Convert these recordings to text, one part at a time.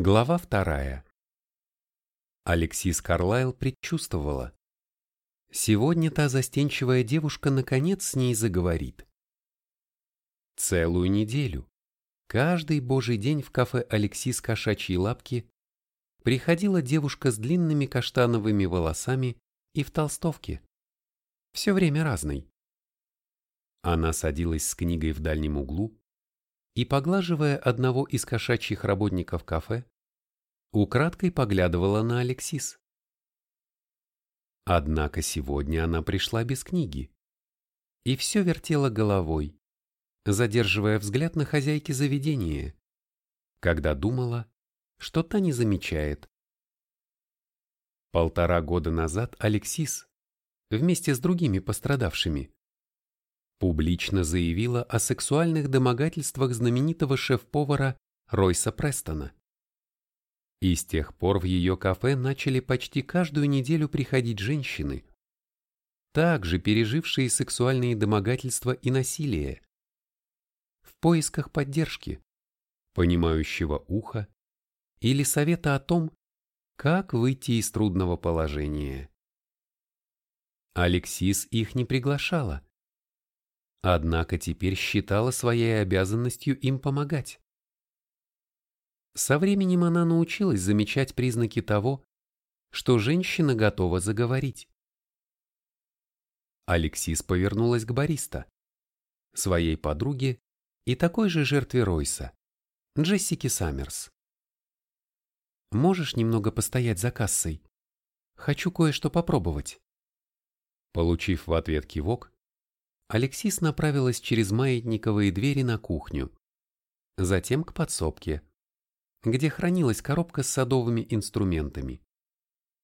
Глава вторая. Алексис Карлайл предчувствовала. Сегодня та застенчивая девушка наконец с ней заговорит. Целую неделю, каждый божий день в кафе Алексис Кошачьи Лапки приходила девушка с длинными каштановыми волосами и в толстовке. Все время разной. Она садилась с книгой в дальнем углу, и, поглаживая одного из кошачьих работников кафе, украдкой поглядывала на Алексис. Однако сегодня она пришла без книги и все вертела головой, задерживая взгляд на хозяйке заведения, когда думала, что та не замечает. Полтора года назад Алексис, вместе с другими пострадавшими, публично заявила о сексуальных домогательствах знаменитого шеф-повара Ройса Престона. И с тех пор в ее кафе начали почти каждую неделю приходить женщины, также пережившие сексуальные домогательства и насилие, в поисках поддержки, понимающего уха или совета о том, как выйти из трудного положения. Алексис их не приглашала, однако теперь считала своей обязанностью им помогать. Со временем она научилась замечать признаки того, что женщина готова заговорить. Алексис повернулась к бариста, своей подруге и такой же жертве Ройса, Джессике Саммерс. «Можешь немного постоять за кассой? Хочу кое-что попробовать». Получив в ответ кивок, Алексис направилась через маятниковые двери на кухню, затем к подсобке, где хранилась коробка с садовыми инструментами,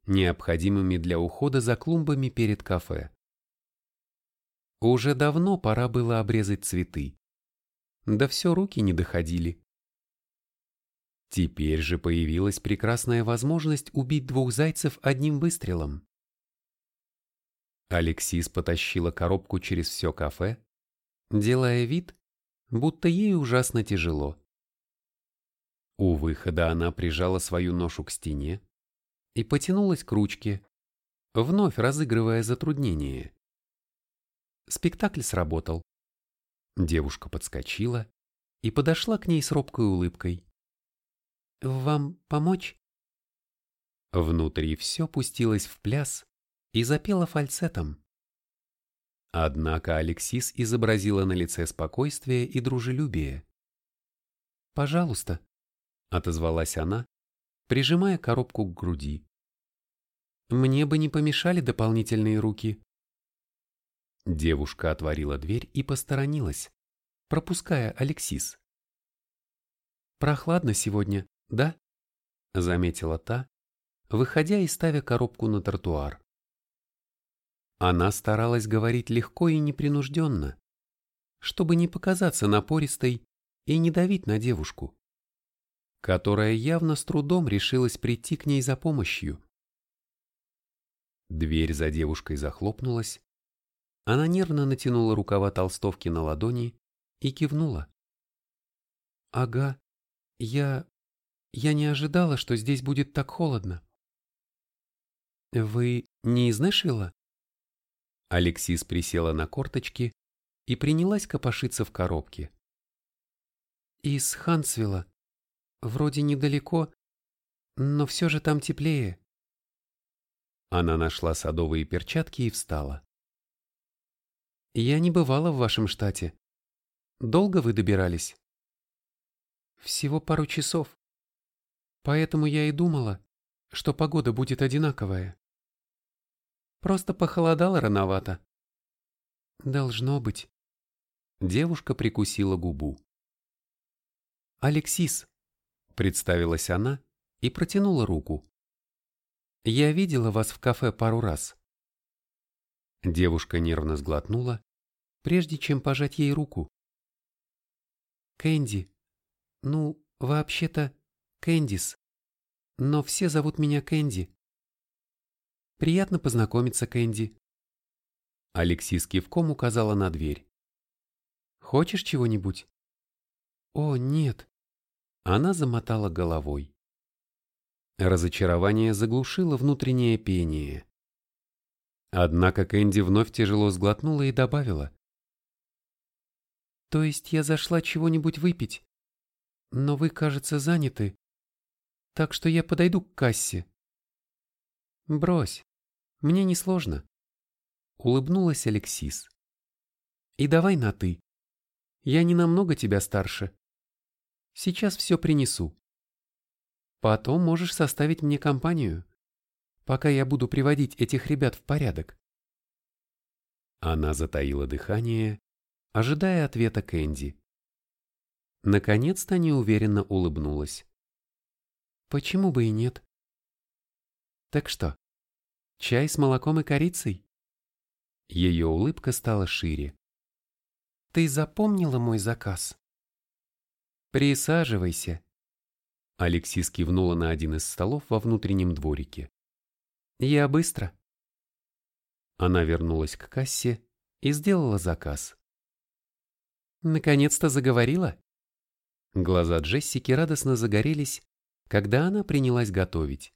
необходимыми для ухода за клумбами перед кафе. Уже давно пора было обрезать цветы. Да все руки не доходили. Теперь же появилась прекрасная возможность убить двух зайцев одним выстрелом. Алексис потащила коробку через все кафе, делая вид, будто ей ужасно тяжело. У выхода она прижала свою ношу к стене и потянулась к ручке, вновь разыгрывая затруднение. Спектакль сработал. Девушка подскочила и подошла к ней с робкой улыбкой. «Вам помочь?» Внутри все пустилось в пляс, и запела фальцетом. Однако Алексис изобразила на лице спокойствие и дружелюбие. «Пожалуйста», — отозвалась она, прижимая коробку к груди. «Мне бы не помешали дополнительные руки». Девушка отворила дверь и посторонилась, пропуская Алексис. «Прохладно сегодня, да?» — заметила та, выходя и ставя коробку на тротуар. Она старалась говорить легко и непринужденно, чтобы не показаться напористой и не давить на девушку, которая явно с трудом решилась прийти к ней за помощью. Дверь за девушкой захлопнулась, она нервно натянула рукава толстовки на ладони и кивнула. «Ага, я... я не ожидала, что здесь будет так холодно». «Вы не из Нэшвилла?» Алексис присела на корточки и принялась копошиться в коробке. «Из Хансвилла. Вроде недалеко, но все же там теплее». Она нашла садовые перчатки и встала. «Я не бывала в вашем штате. Долго вы добирались?» «Всего пару часов. Поэтому я и думала, что погода будет одинаковая». Просто похолодало рановато. Должно быть. Девушка прикусила губу. Алексис, представилась она и протянула руку. Я видела вас в кафе пару раз. Девушка нервно сглотнула, прежде чем пожать ей руку. Кэнди. Ну, вообще-то, Кэндис. Но все зовут меня Кэнди. Приятно познакомиться, Кэнди. Алексис кивком указала на дверь. Хочешь чего-нибудь? О, нет. Она замотала головой. Разочарование заглушило внутреннее пение. Однако Кэнди вновь тяжело сглотнула и добавила. «То есть я зашла чего-нибудь выпить, но вы, кажется, заняты, так что я подойду к кассе». «Брось, мне несложно», — улыбнулась Алексис. «И давай на «ты». Я не намного тебя старше. Сейчас все принесу». Потом можешь составить мне компанию, пока я буду приводить этих ребят в порядок. Она затаила дыхание, ожидая ответа Кэнди. Наконец-то неуверенно улыбнулась. Почему бы и нет? Так что, чай с молоком и корицей? Ее улыбка стала шире. Ты запомнила мой заказ? Присаживайся, Алексис кивнула на один из столов во внутреннем дворике. «Я быстро». Она вернулась к кассе и сделала заказ. «Наконец-то заговорила?» Глаза Джессики радостно загорелись, когда она принялась готовить.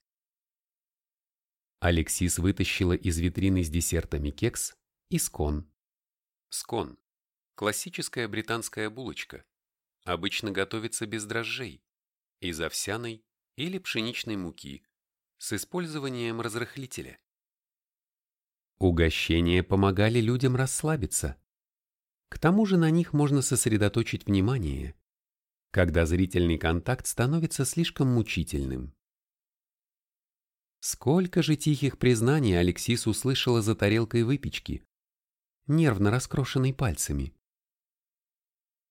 Алексис вытащила из витрины с десертами кекс и скон. Скон – классическая британская булочка. Обычно готовится без дрожжей из овсяной или пшеничной муки с использованием разрыхлителя. Угощения помогали людям расслабиться. К тому же на них можно сосредоточить внимание, когда зрительный контакт становится слишком мучительным. Сколько же тихих признаний Алексис услышала за тарелкой выпечки, нервно раскрошенной пальцами.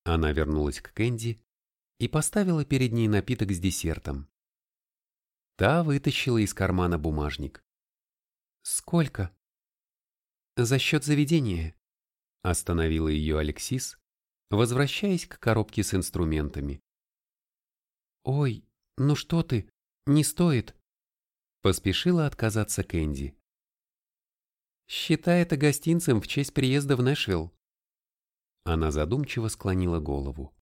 Она вернулась к Кэнди и поставила перед ней напиток с десертом. Та вытащила из кармана бумажник. «Сколько?» «За счет заведения», — остановила ее Алексис, возвращаясь к коробке с инструментами. «Ой, ну что ты, не стоит», — поспешила отказаться Кэнди. «Считай это гостинцем в честь приезда в Нэшвилл». Она задумчиво склонила голову.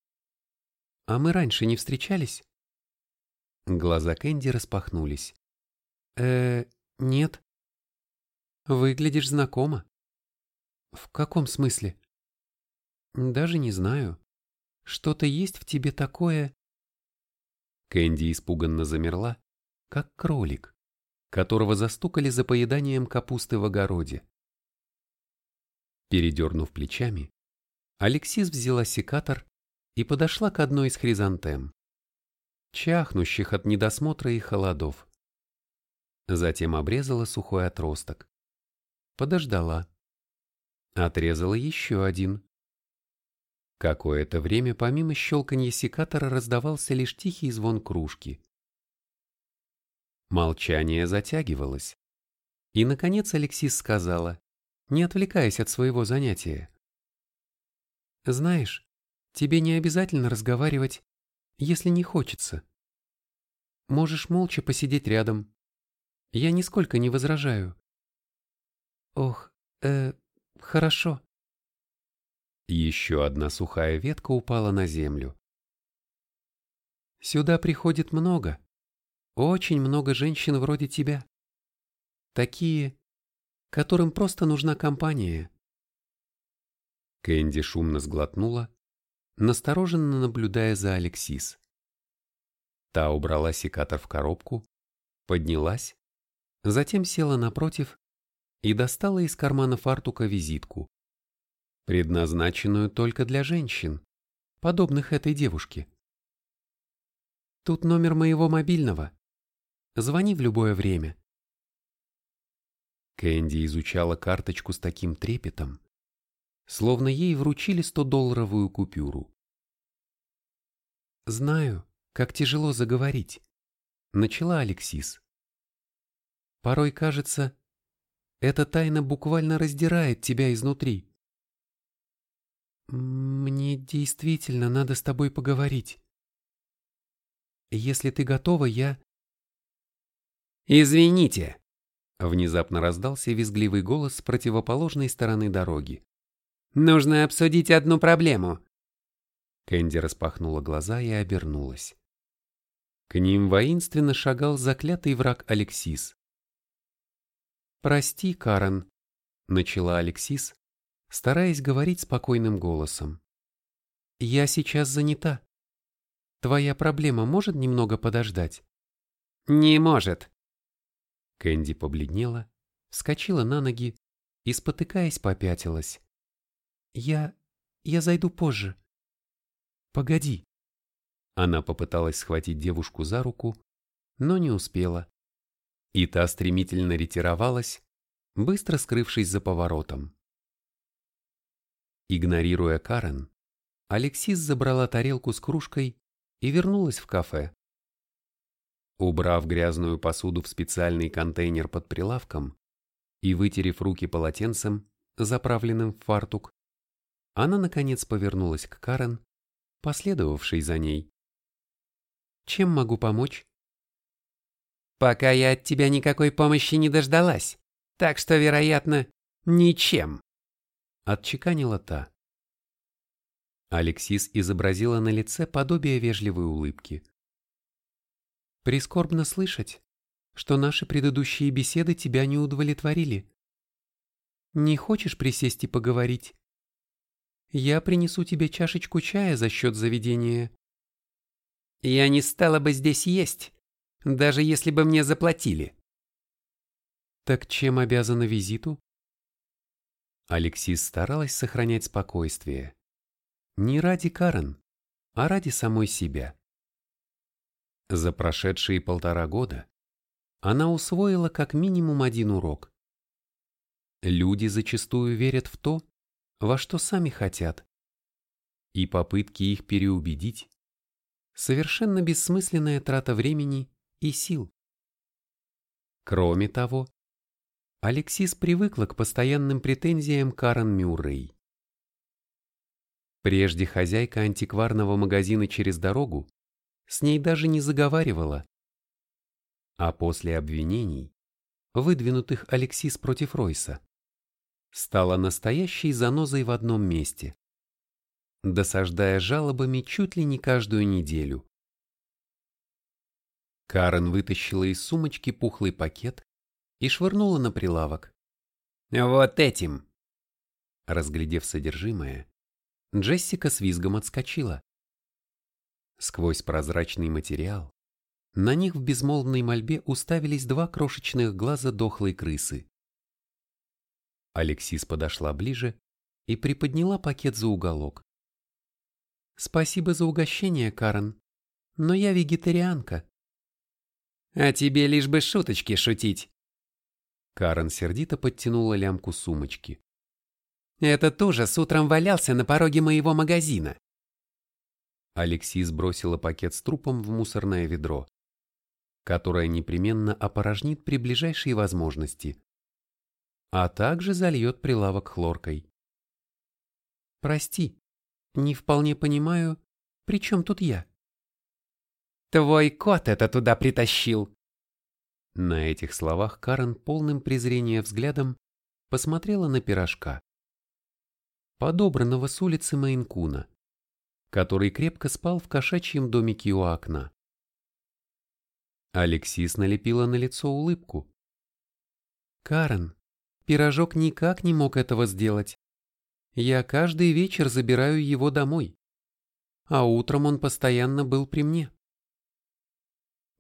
А мы раньше не встречались? Глаза Кэнди распахнулись. Э, нет. Выглядишь знакомо. В каком смысле? Даже не знаю. Что-то есть в тебе такое... Кэнди испуганно замерла, как кролик, которого застукали за поеданием капусты в огороде. Передернув плечами, Алексис взяла секатор и подошла к одной из хризантем, чахнущих от недосмотра и холодов. Затем обрезала сухой отросток. Подождала. Отрезала еще один. Какое-то время помимо щелканья секатора раздавался лишь тихий звон кружки. Молчание затягивалось. И, наконец, Алексис сказала, не отвлекаясь от своего занятия. «Знаешь, Тебе не обязательно разговаривать, если не хочется. Можешь молча посидеть рядом. Я нисколько не возражаю. Ох, э, хорошо. Еще одна сухая ветка упала на землю. Сюда приходит много, очень много женщин вроде тебя. Такие, которым просто нужна компания. Кэнди шумно сглотнула настороженно наблюдая за Алексис. Та убрала секатор в коробку, поднялась, затем села напротив и достала из кармана фартука визитку, предназначенную только для женщин, подобных этой девушке. Тут номер моего мобильного. Звони в любое время. Кэнди изучала карточку с таким трепетом, словно ей вручили 100-долларовую купюру. «Знаю, как тяжело заговорить», — начала Алексис. «Порой кажется, эта тайна буквально раздирает тебя изнутри. Мне действительно надо с тобой поговорить. Если ты готова, я...» «Извините!» — внезапно раздался визгливый голос с противоположной стороны дороги. Нужно обсудить одну проблему. Кэнди распахнула глаза и обернулась. К ним воинственно шагал заклятый враг Алексис. «Прости, Карен», — начала Алексис, стараясь говорить спокойным голосом. «Я сейчас занята. Твоя проблема может немного подождать?» «Не может». Кэнди побледнела, вскочила на ноги и, спотыкаясь, попятилась. «Я... я зайду позже». «Погоди». Она попыталась схватить девушку за руку, но не успела и та стремительно ретировалась, быстро скрывшись за поворотом. Игнорируя Карен, Алексис забрала тарелку с кружкой и вернулась в кафе. Убрав грязную посуду в специальный контейнер под прилавком и вытерев руки полотенцем, заправленным в фартук, она наконец повернулась к Карен, последовавшей за ней. «Чем могу помочь?» Пока я от тебя никакой помощи не дождалась, так что, вероятно, ничем. Отчеканила та. Алексис изобразила на лице подобие вежливой улыбки. Прискорбно слышать, что наши предыдущие беседы тебя не удовлетворили. Не хочешь присесть и поговорить? Я принесу тебе чашечку чая за счет заведения. Я не стала бы здесь есть, даже если бы мне заплатили. Так чем обязана визиту? Алексис старалась сохранять спокойствие. Не ради Карен, а ради самой себя. За прошедшие полтора года она усвоила как минимум один урок. Люди зачастую верят в то, во что сами хотят, и попытки их переубедить – совершенно бессмысленная трата времени и сил. Кроме того, Алексис привыкла к постоянным претензиям Карен Мюррей. Прежде хозяйка антикварного магазина через дорогу с ней даже не заговаривала. А после обвинений, выдвинутых Алексис против Ройса, стала настоящей занозой в одном месте, досаждая жалобами чуть ли не каждую неделю. Карен вытащила из сумочки пухлый пакет и швырнула на прилавок. «Вот этим!» Разглядев содержимое, Джессика с визгом отскочила. Сквозь прозрачный материал на них в безмолвной мольбе уставились два крошечных глаза дохлой крысы. Алексис подошла ближе и приподняла пакет за уголок. «Спасибо за угощение, Карен, но я вегетарианка». А тебе лишь бы шуточки шутить. Карен сердито подтянула лямку сумочки. Этот ужас утром валялся на пороге моего магазина. Алексис бросила пакет с трупом в мусорное ведро, которое непременно опорожнит при ближайшей возможности, а также зальет прилавок хлоркой. «Прости, не вполне понимаю, при чем тут я?» Твой кот это туда притащил. На этих словах Карен полным презрения взглядом посмотрела на пирожка, подобранного с улицы Мейнкуна, который крепко спал в кошачьем домике у окна. Алексис налепила на лицо улыбку. «Карен, пирожок никак не мог этого сделать. Я каждый вечер забираю его домой, а утром он постоянно был при мне».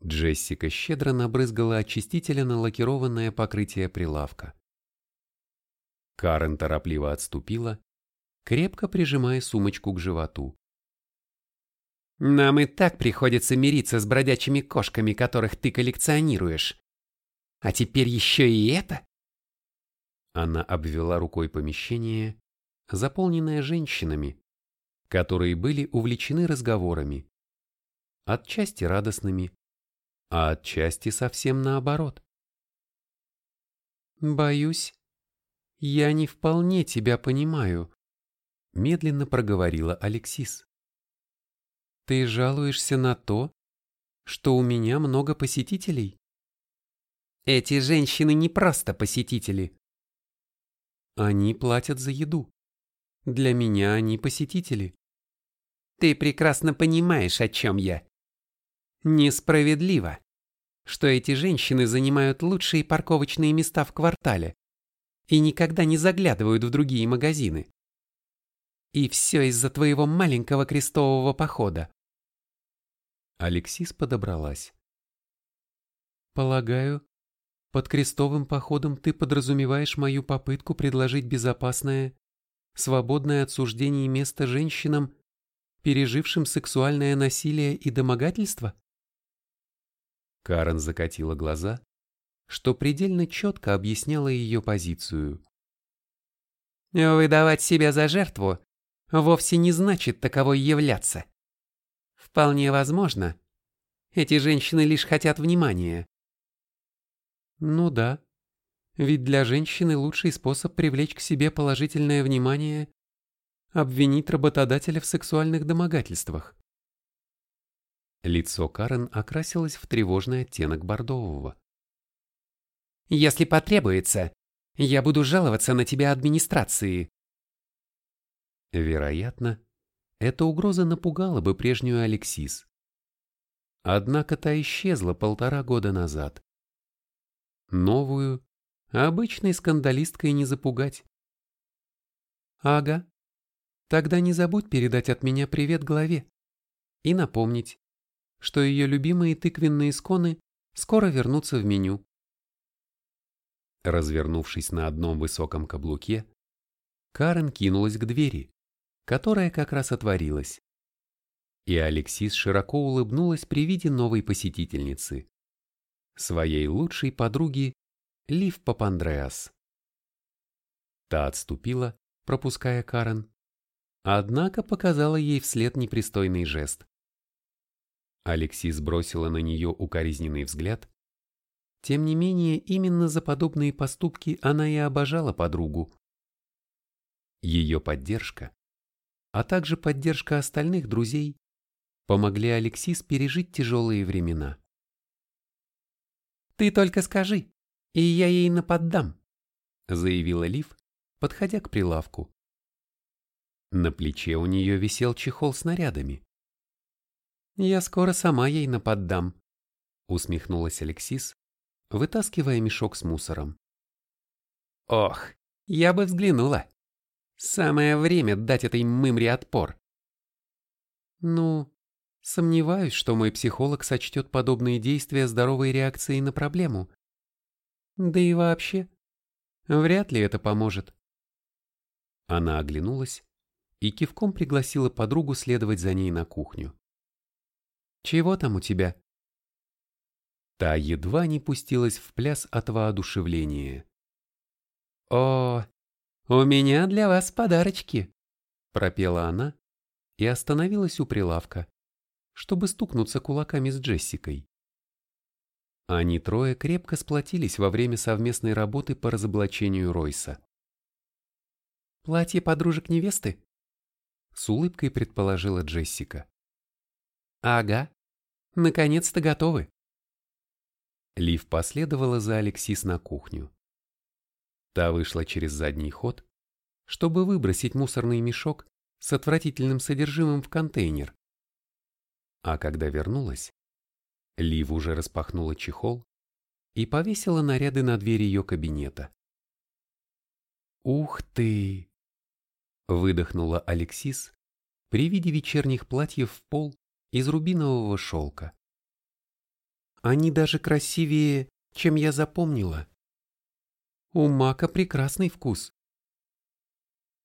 Джессика щедро набрызгала очистителя на лакированное покрытие прилавка. Карен торопливо отступила, крепко прижимая сумочку к животу. «Нам и так приходится мириться с бродячими кошками, которых ты коллекционируешь. А теперь еще и это?» Она обвела рукой помещение, заполненное женщинами, которые были увлечены разговорами, отчасти радостными, а отчасти совсем наоборот. «Боюсь, я не вполне тебя понимаю», — медленно проговорила Алексис. «Ты жалуешься на то, что у меня много посетителей?» «Эти женщины не просто посетители». «Они платят за еду. Для меня они посетители». «Ты прекрасно понимаешь, о чем я. Несправедливо, что эти женщины занимают лучшие парковочные места в квартале и никогда не заглядывают в другие магазины. И все из-за твоего маленького крестового похода. Алексис подобралась. Полагаю, под крестовым походом ты подразумеваешь мою попытку предложить безопасное, свободное от суждений место женщинам, пережившим сексуальное насилие и домогательство? Карен закатила глаза, что предельно четко объясняло ее позицию. Выдавать себя за жертву вовсе не значит таковой являться. Вполне возможно, эти женщины лишь хотят внимания. Ну да, ведь для женщины лучший способ привлечь к себе положительное внимание – обвинить работодателя в сексуальных домогательствах. Лицо Карен окрасилось в тревожный оттенок бордового. «Если потребуется, я буду жаловаться на тебя администрации». Вероятно, эта угроза напугала бы прежнюю Алексис. Однако та исчезла полтора года назад. Новую, обычной скандалисткой не запугать. Ага, тогда не забудь передать от меня привет главе и напомнить, что ее любимые тыквенные сконы скоро вернутся в меню. Развернувшись на одном высоком каблуке, Карен кинулась к двери, которая как раз отворилась. И Алексис широко улыбнулась при виде новой посетительницы, своей лучшей подруги Лив Папандреас. Та отступила, пропуская Карен, однако показала ей вслед непристойный жест. Алексис бросила на нее укоризненный взгляд. Тем не менее, именно за подобные поступки она и обожала подругу. Ее поддержка, а также поддержка остальных друзей, помогли Алексис пережить тяжелые времена. «Ты только скажи, и я ей наподдам», заявила Лив, подходя к прилавку. На плече у нее висел чехол с нарядами. Я скоро сама ей наподдам, усмехнулась Алексис, вытаскивая мешок с мусором. Ох, я бы взглянула. Самое время дать этой мымре отпор. Ну, сомневаюсь, что мой психолог сочтет подобные действия здоровой реакцией на проблему. Да и вообще, вряд ли это поможет. Она оглянулась и кивком пригласила подругу следовать за ней на кухню. Чего там у тебя?» Та едва не пустилась в пляс от воодушевления. «О, у меня для вас подарочки!» пропела она и остановилась у прилавка, чтобы стукнуться кулаками с Джессикой. Они трое крепко сплотились во время совместной работы по разоблачению Ройса. «Платье подружек невесты?» С улыбкой предположила Джессика. «Ага, Наконец-то готовы. Лив последовала за Алексис на кухню. Та вышла через задний ход, чтобы выбросить мусорный мешок с отвратительным содержимым в контейнер. А когда вернулась, Лив уже распахнула чехол и повесила наряды на дверь ее кабинета. «Ух ты!» — выдохнула Алексис при виде вечерних платьев в пол из рубинового шелка. Они даже красивее, чем я запомнила. У Мака прекрасный вкус.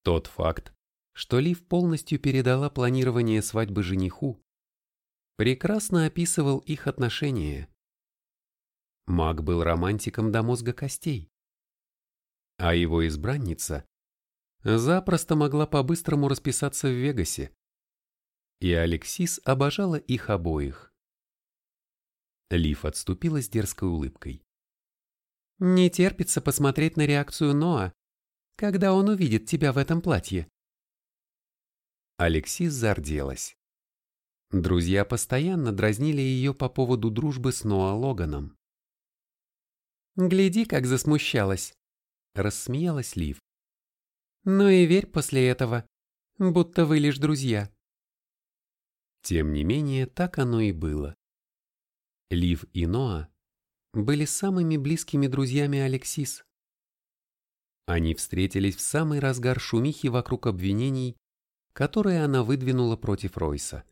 Тот факт, что Лив полностью передала планирование свадьбы жениху, прекрасно описывал их отношения. Мак был романтиком до мозга костей, а его избранница запросто могла по-быстрому расписаться в Вегасе и Алексис обожала их обоих. Лив отступила с дерзкой улыбкой. «Не терпится посмотреть на реакцию Ноа, когда он увидит тебя в этом платье». Алексис зарделась. Друзья постоянно дразнили ее по поводу дружбы с Ноа Логаном. «Гляди, как засмущалась», — рассмеялась Лив. «Ну и верь после этого, будто вы лишь друзья». Тем не менее, так оно и было. Лив и Ноа были самыми близкими друзьями Алексис. Они встретились в самый разгар шумихи вокруг обвинений, которые она выдвинула против Ройса,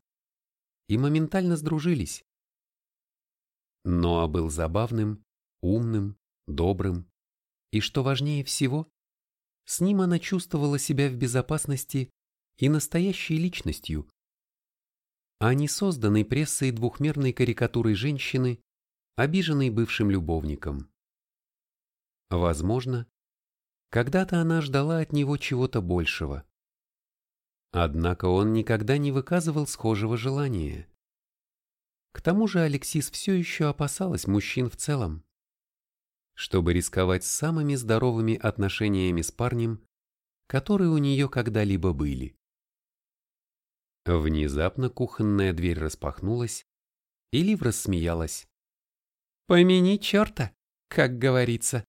и моментально сдружились. Ноа был забавным, умным, добрым, и, что важнее всего, с ним она чувствовала себя в безопасности и настоящей личностью, а не созданной прессой двухмерной карикатурой женщины, обиженной бывшим любовником. Возможно, когда-то она ждала от него чего-то большего. Однако он никогда не выказывал схожего желания. К тому же Алексис все еще опасалась мужчин в целом. Чтобы рисковать самыми здоровыми отношениями с парнем, которые у нее когда-либо были. Внезапно кухонная дверь распахнулась, и Лив рассмеялась. «Помяни черта, как говорится».